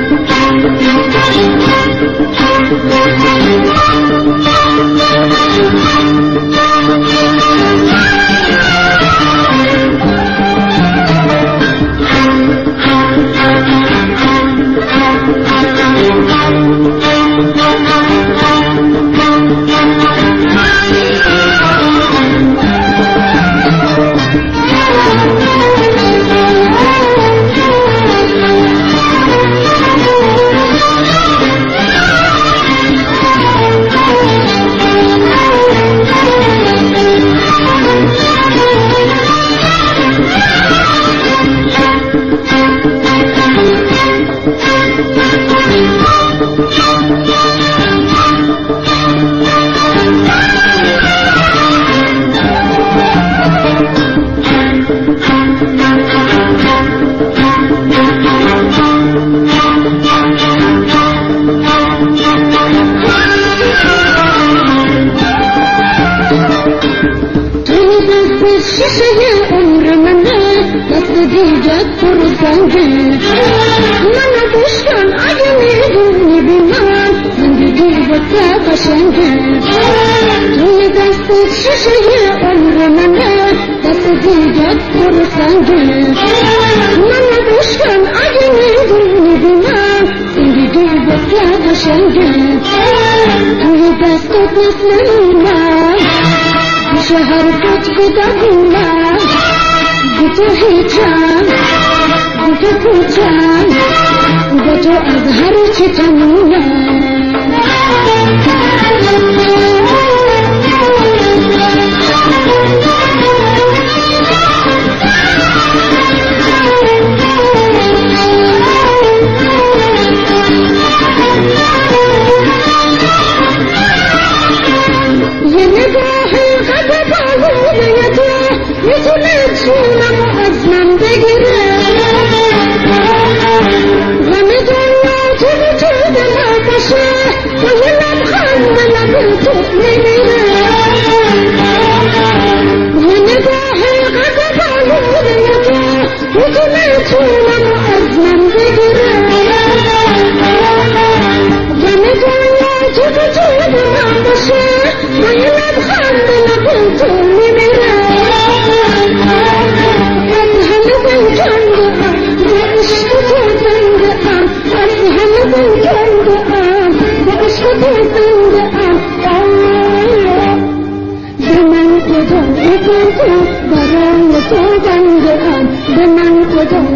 Thank you. Tuzsuz şişeye ömrümünü Nasıl diyecek kursancı Bana düşkün acemi bilmem Zindagi baksa kaşıncı Tuzsuz şişeye ömrümünü Nasıl diyecek kursancı Bana düşkün acemi bilmem Zindagi baksa kaşıncı Tuzsuz nasıl शहर तुझको गुना गुजो को अब हर معظما بقرا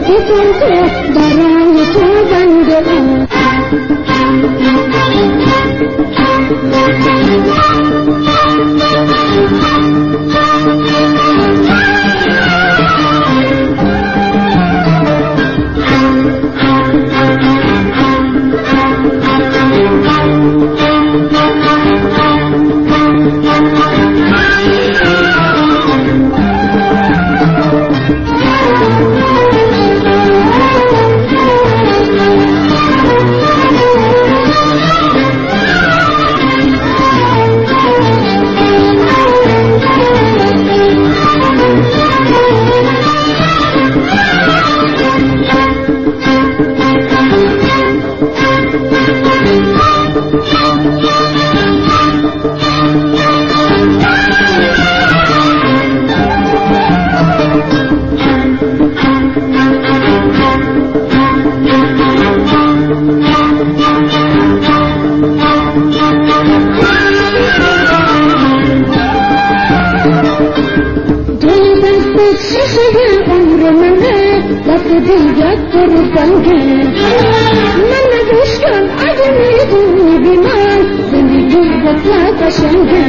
Thank you. मुझसे सही उम्र मैंने लग दी जगतर बंधे मन दुश्मन अजमी दूर बीमार दिल दुर्गता कसंगे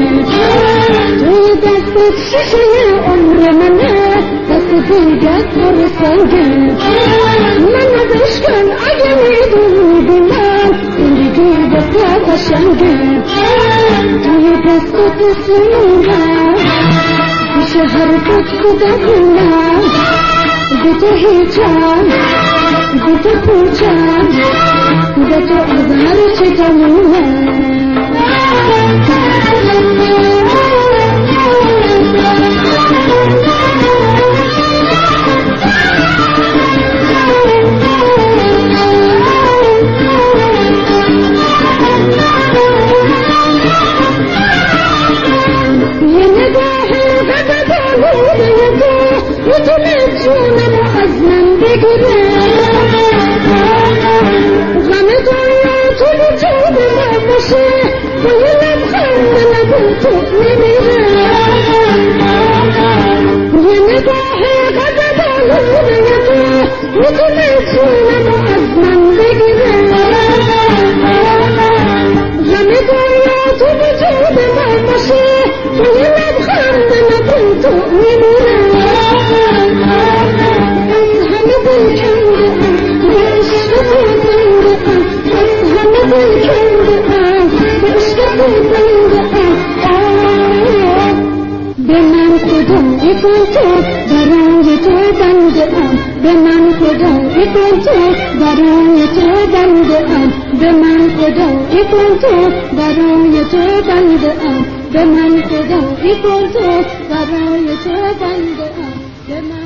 तू दस मुझसे सही उम्र मैंने लग दी जगतर संगे मन दुश्मन अजमी दूर बीमार दिल दुर्गता कसंगे तू दस मुझसे सही शहर तक गुदगुना गुद है चार गुद पूछा गुद तो आधार से تو جونم من بگیره غم دنیا تو به جون من باشه توی یه لبخند لبون تو نمیره یه نگاه قدبالونه تو می‌تونه جونم از من تو به تو کن تو درون تو بندم به من خدا کن تو درون تو بندم به من خدا کن تو درون تو بندم به من خدا کن تو درون تو